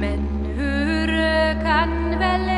Men hur kan väl